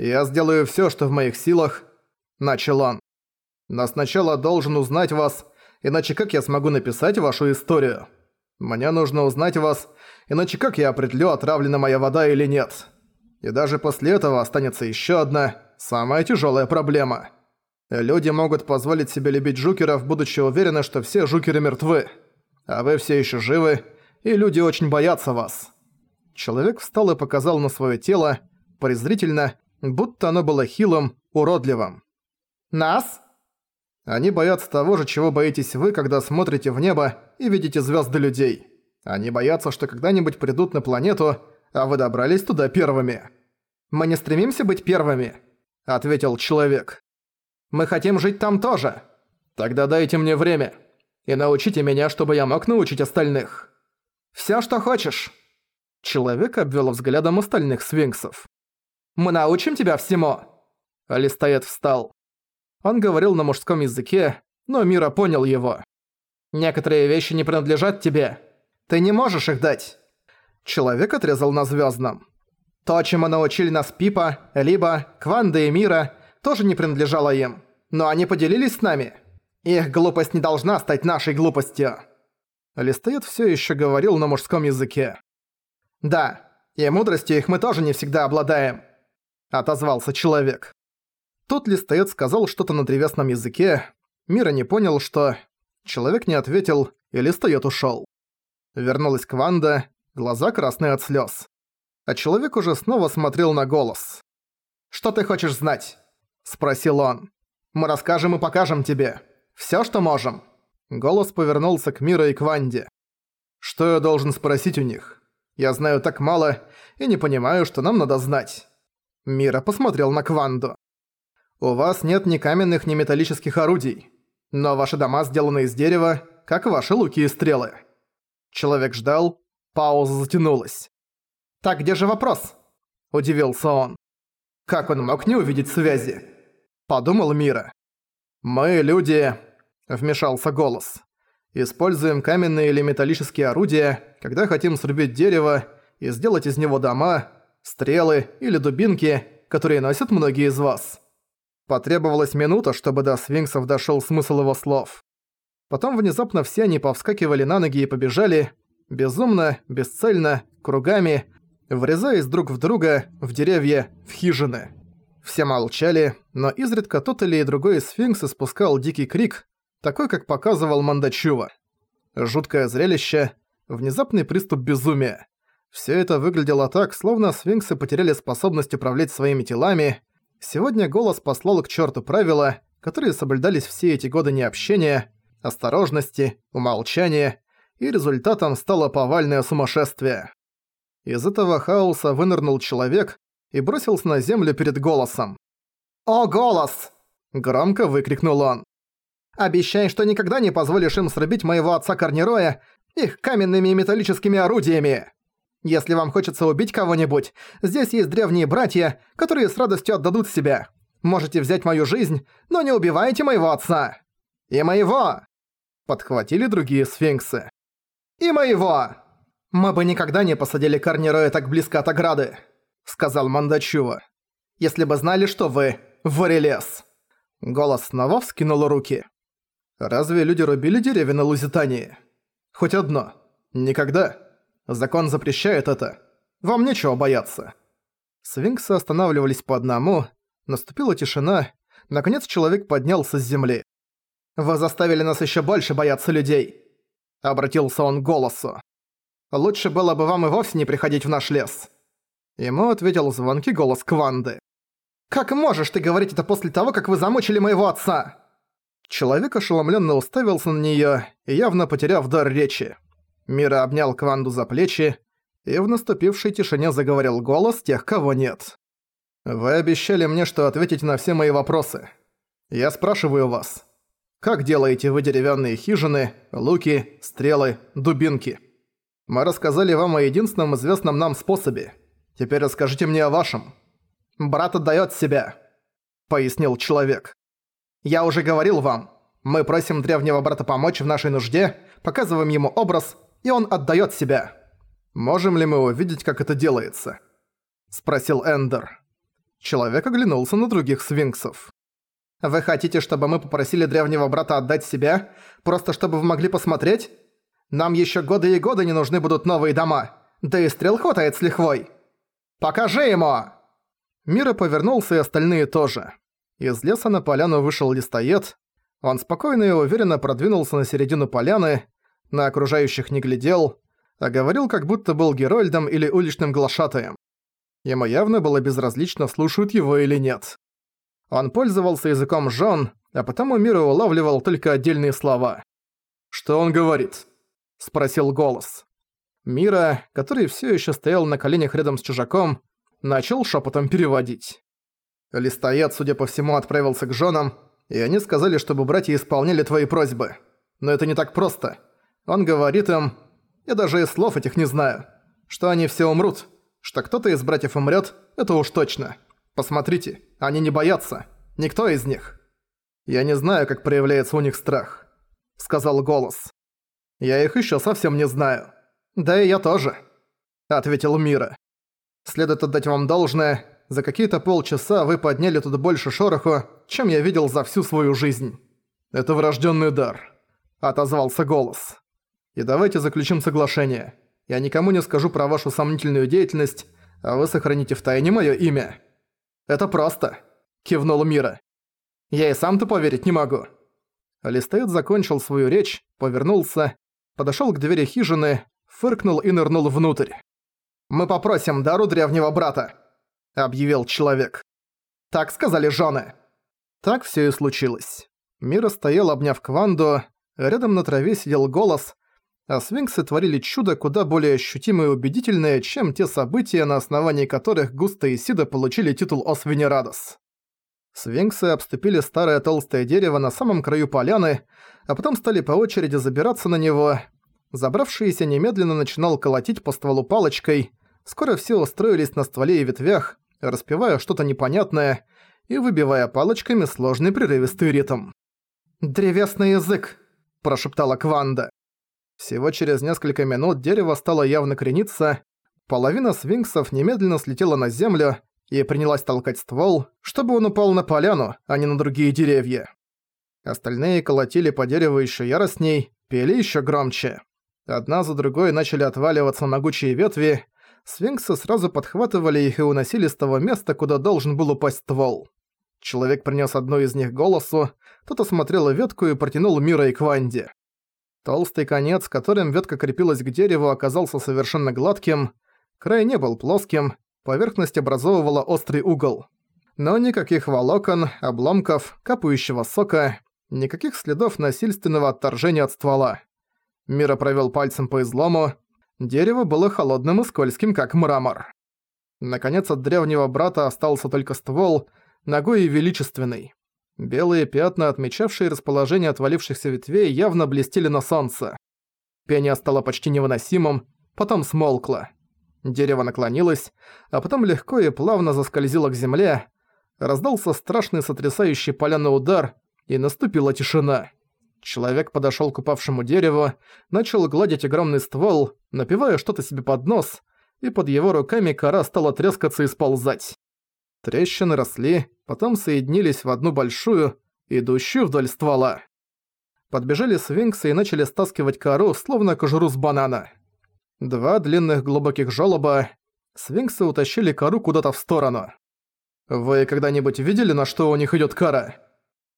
«Я сделаю всё, что в моих силах», — начал он. «Но сначала должен узнать вас, иначе как я смогу написать вашу историю? Мне нужно узнать вас, иначе как я определю, отравлена моя вода или нет? И даже после этого останется ещё одна, самая тяжёлая проблема. Люди могут позволить себе любить жукеров, будучи уверены, что все жукеры мертвы. А вы всё ещё живы, и люди очень боятся вас». Человек встал и показал на своё тело, презрительно, будто оно было хилым, уродливым. «Нас?» Они боятся того же, чего боитесь вы, когда смотрите в небо и видите звезды людей. Они боятся, что когда-нибудь придут на планету, а вы добрались туда первыми. «Мы не стремимся быть первыми», — ответил человек. «Мы хотим жить там тоже. Тогда дайте мне время и научите меня, чтобы я мог научить остальных. Всё, что хочешь». Человек обвел взглядом остальных свинксов. Мы научим тебя всему!» Алистоед встал. Он говорил на мужском языке, но Мира понял его. «Некоторые вещи не принадлежат тебе. Ты не можешь их дать!» Человек отрезал на звездном. То, чему научили нас Пипа, либо Кванда и Мира, тоже не принадлежало им. Но они поделились с нами. Их глупость не должна стать нашей глупостью. Листоед все еще говорил на мужском языке. Да, и мудростью их мы тоже не всегда обладаем. — отозвался человек. Тут листоед сказал что-то на древесном языке. Мира не понял, что... Человек не ответил, и листоед ушёл. Вернулась Кванда, глаза красные от слёз. А человек уже снова смотрел на голос. «Что ты хочешь знать?» – спросил он. «Мы расскажем и покажем тебе. Всё, что можем». Голос повернулся к Мира и Кванде. «Что я должен спросить у них? Я знаю так мало и не понимаю, что нам надо знать». Мира посмотрел на Кванду. «У вас нет ни каменных, ни металлических орудий, но ваши дома сделаны из дерева, как ваши луки и стрелы». Человек ждал, пауза затянулась. «Так где же вопрос?» – удивился он. «Как он мог не увидеть связи?» – подумал Мира. «Мы, люди...» – вмешался голос. «Используем каменные или металлические орудия, когда хотим срубить дерево и сделать из него дома, стрелы или дубинки, которые носят многие из вас. Потребовалась минута, чтобы до свинксов дошёл смысл его слов. Потом внезапно все они повскакивали на ноги и побежали, безумно, бесцельно, кругами, врезаясь друг в друга, в деревья, в хижины. Все молчали, но изредка тот или другой сфинкс испускал дикий крик, такой, как показывал Мандачува. Жуткое зрелище, внезапный приступ безумия. Все это выглядело так, словно свинксы потеряли способность управлять своими телами. Сегодня голос послал к черту правила, которые соблюдались все эти годы необщения, осторожности, умолчания, и результатом стало повальное сумасшествие. Из этого хаоса вынырнул человек и бросился на землю перед голосом. «О, голос!» – громко выкрикнул он. «Обещай, что никогда не позволишь им срубить моего отца Корнероя их каменными и металлическими орудиями!» Если вам хочется убить кого-нибудь, здесь есть древние братья, которые с радостью отдадут себя. Можете взять мою жизнь, но не убивайте моего отца. И моего!» Подхватили другие сфинксы. «И моего!» «Мы бы никогда не посадили Карнероя так близко от ограды», — сказал Мандачува. «Если бы знали, что вы — Варелес». Голос снова вскинул руки. «Разве люди рубили деревья на Лузитании?» «Хоть одно. Никогда». Закон запрещает это. Вам нечего бояться». Свинксы останавливались по одному. Наступила тишина. Наконец человек поднялся с земли. «Вы заставили нас еще больше бояться людей!» Обратился он к голосу. «Лучше было бы вам и вовсе не приходить в наш лес!» Ему ответил звонкий голос Кванды. «Как можешь ты говорить это после того, как вы замучили моего отца?» Человек ошеломленно уставился на нее явно потеряв дар речи. Мира обнял Кванду за плечи, и в наступившей тишине заговорил голос тех, кого нет. «Вы обещали мне, что ответите на все мои вопросы. Я спрашиваю вас, как делаете вы деревянные хижины, луки, стрелы, дубинки? Мы рассказали вам о единственном известном нам способе. Теперь расскажите мне о вашем. Брат отдаёт себя», — пояснил человек. «Я уже говорил вам, мы просим древнего брата помочь в нашей нужде, показываем ему образ, и он отдает себя. Можем ли мы увидеть, как это делается?» – спросил Эндер. Человек оглянулся на других свинксов. «Вы хотите, чтобы мы попросили древнего брата отдать себя? Просто чтобы вы могли посмотреть? Нам еще годы и годы не нужны будут новые дома. Да и стрел хватает с лихвой. Покажи ему!» Мира повернулся и остальные тоже. Из леса на поляну вышел листоед. Он спокойно и уверенно продвинулся на середину поляны, на окружающих не глядел, а говорил, как будто был Герольдом или уличным глашатаем. Ему явно было безразлично, слушают его или нет. Он пользовался языком жон, а потому Мира улавливал только отдельные слова. «Что он говорит?» – спросил голос. Мира, который все еще стоял на коленях рядом с чужаком, начал шепотом переводить. Листоед, судя по всему, отправился к женам, и они сказали, чтобы братья исполняли твои просьбы. Но это не так просто. Он говорит им, я даже и слов этих не знаю, что они все умрут, что кто-то из братьев умрет, это уж точно. Посмотрите, они не боятся, никто из них. Я не знаю, как проявляется у них страх, сказал голос. Я их еще совсем не знаю. Да и я тоже, ответил Мира. Следует отдать вам должное, за какие-то полчаса вы подняли тут больше шороху, чем я видел за всю свою жизнь. Это врожденный дар», — отозвался голос. «И давайте заключим соглашение. Я никому не скажу про вашу сомнительную деятельность, а вы сохраните в тайне мое имя». «Это просто», — кивнул Мира. «Я и сам-то поверить не могу». Листеет закончил свою речь, повернулся, подошёл к двери хижины, фыркнул и нырнул внутрь. «Мы попросим дару древнего брата», — объявил человек. «Так сказали жены». Так все и случилось. Мира стоял, обняв Кванду, рядом на траве сидел голос, а свинксы творили чудо куда более ощутимое и убедительное, чем те события, на основании которых Густа и Сида получили титул Освенерадос. Свинксы обступили старое толстое дерево на самом краю поляны, а потом стали по очереди забираться на него. Забравшийся немедленно начинал колотить по стволу палочкой, Скоро все устроились на стволе и ветвях, распевая что-то непонятное и выбивая палочками сложный прерывистый ритм. «Древесный язык!» – прошептала Кванда. Всего через несколько минут дерево стало явно крениться, половина свинксов немедленно слетела на землю и принялась толкать ствол, чтобы он упал на поляну, а не на другие деревья. Остальные колотили по дереву еще яростней, пели еще громче. Одна за другой начали отваливаться могучие ветви, Свинксы сразу подхватывали их и уносили с того места, куда должен был упасть ствол. Человек принес одну из них голосу, тот осмотрел ветку и протянул Мира и Кванди. Толстый конец, которым ветка крепилась к дереву, оказался совершенно гладким, край не был плоским, поверхность образовывала острый угол. Но никаких волокон, обломков, капающего сока, никаких следов насильственного отторжения от ствола. Мира провёл пальцем по излому, Дерево было холодным и скользким, как мрамор. Наконец от древнего брата остался только ствол, ногой величественный. Белые пятна, отмечавшие расположение отвалившихся ветвей, явно блестели на солнце. Пение стало почти невыносимым, потом смолкло. Дерево наклонилось, а потом легко и плавно заскользило к земле. Раздался страшный сотрясающий поляный удар, и наступила тишина. Человек подошёл к упавшему дереву, начал гладить огромный ствол, напивая что-то себе под нос, и под его руками кора стала трескаться и сползать. Трещины росли, потом соединились в одну большую, идущую вдоль ствола. Подбежали свинксы и начали стаскивать кору, словно кожуру с банана. Два длинных глубоких жёлоба. Свинксы утащили кору куда-то в сторону. «Вы когда-нибудь видели, на что у них идёт кора?»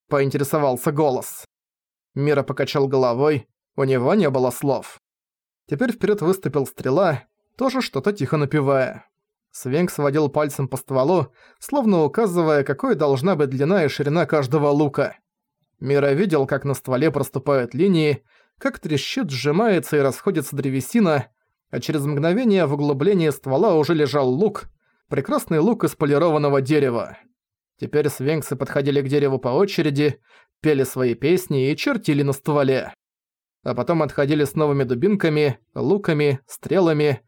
Поинтересовался голос. Мира покачал головой, у него не было слов. Теперь вперед выступил стрела, тоже что-то тихо напевая. Свенкс водил пальцем по стволу, словно указывая, какой должна быть длина и ширина каждого лука. Мира видел, как на стволе проступают линии, как трещит, сжимается и расходится древесина, а через мгновение в углублении ствола уже лежал лук, прекрасный лук из полированного дерева. Теперь свенксы подходили к дереву по очереди, пели свои песни и чертили на стволе. А потом отходили с новыми дубинками, луками, стрелами,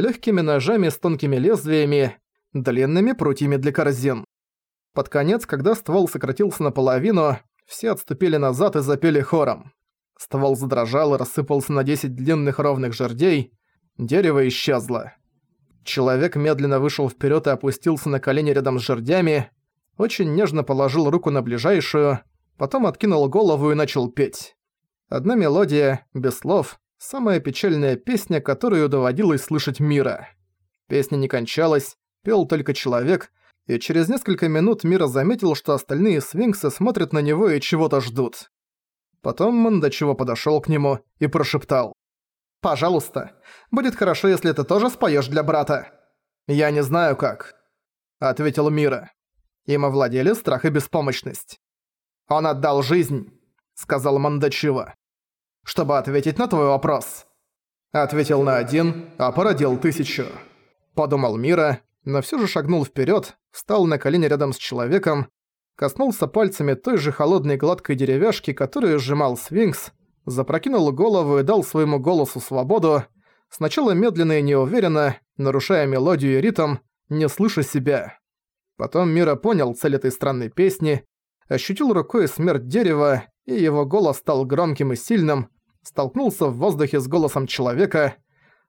легкими ножами с тонкими лезвиями, длинными прутьями для корзин. Под конец, когда ствол сократился наполовину, все отступили назад и запели хором. Ствол задрожал и рассыпался на 10 длинных ровных жердей, дерево исчезло. Человек медленно вышел вперед и опустился на колени рядом с жердями, очень нежно положил руку на ближайшую, потом откинул голову и начал петь. Одна мелодия, без слов, самая печальная песня, которую доводилось слышать мира. Песня не кончалась, пел только человек, и через несколько минут Мира заметил, что остальные свинксы смотрят на него и чего-то ждут. Потом Мандачево подошёл к нему и прошептал. «Пожалуйста, будет хорошо, если ты тоже споёшь для брата». «Я не знаю как», — ответил Мира. Им овладели страх и беспомощность. «Он отдал жизнь», — сказал Мандачева. «Чтобы ответить на твой вопрос». Ответил на один, а породил тысячу. Подумал Мира, но всё же шагнул вперёд, встал на колени рядом с человеком, коснулся пальцами той же холодной гладкой деревяшки, которую сжимал сфинкс, запрокинул голову и дал своему голосу свободу, сначала медленно и неуверенно, нарушая мелодию и ритм, не слыша себя. Потом Мира понял цель этой странной песни, ощутил рукой смерть дерева, и его голос стал громким и сильным, столкнулся в воздухе с голосом человека,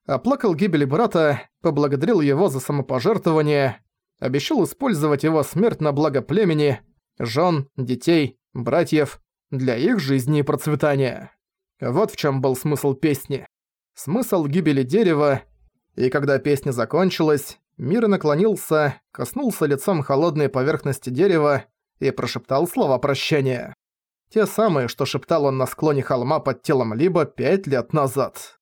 оплакал гибель брата, поблагодарил его за самопожертвование, обещал использовать его смерть на благо племени, жен, детей, братьев, для их жизни и процветания. Вот в чем был смысл песни. Смысл гибели дерева, и когда песня закончилась, Мир наклонился, коснулся лицом холодной поверхности дерева и прошептал слова прощания. Те самые, что шептал он на склоне холма под телом Либо пять лет назад.